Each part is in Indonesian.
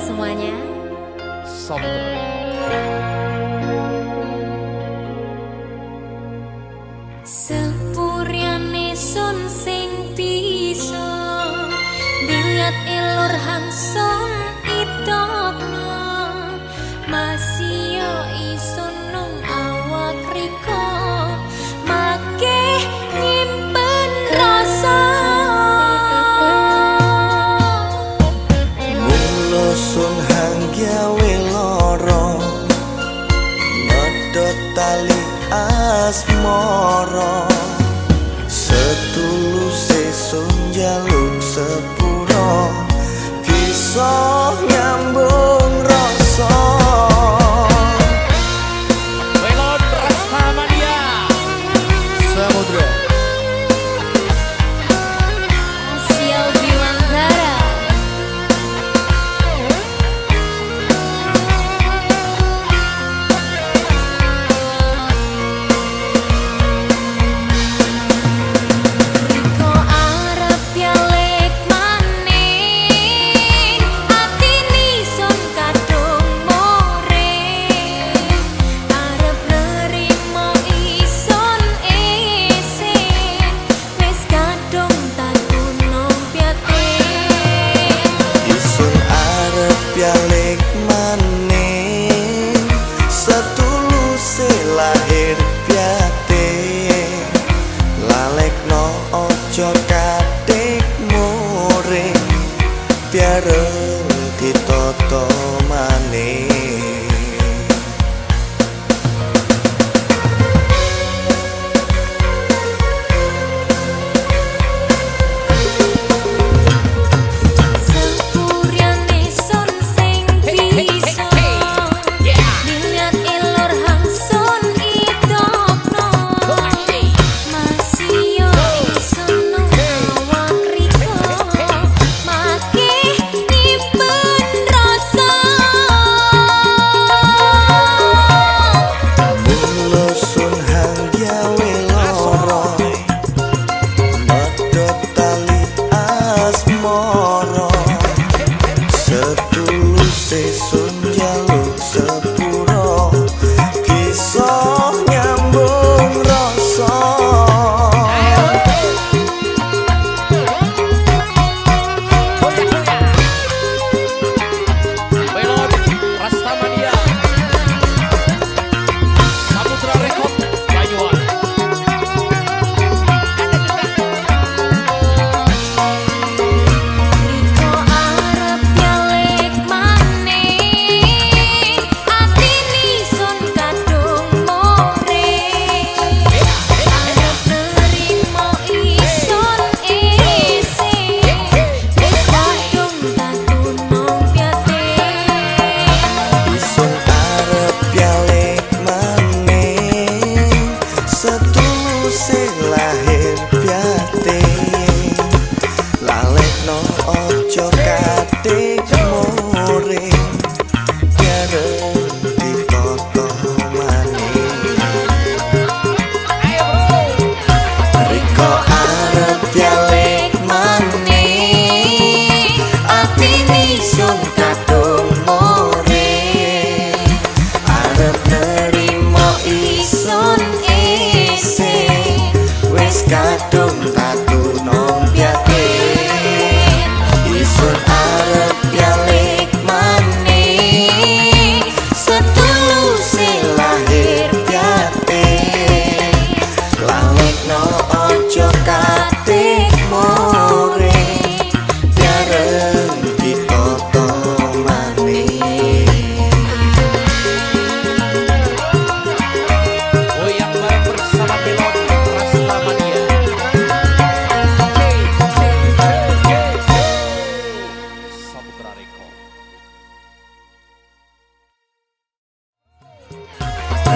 semuanya. Sombong. Sepuriane sun sing bisa Delat ilur hangson itu bahagia will ojo katik mure biar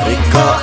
Rico.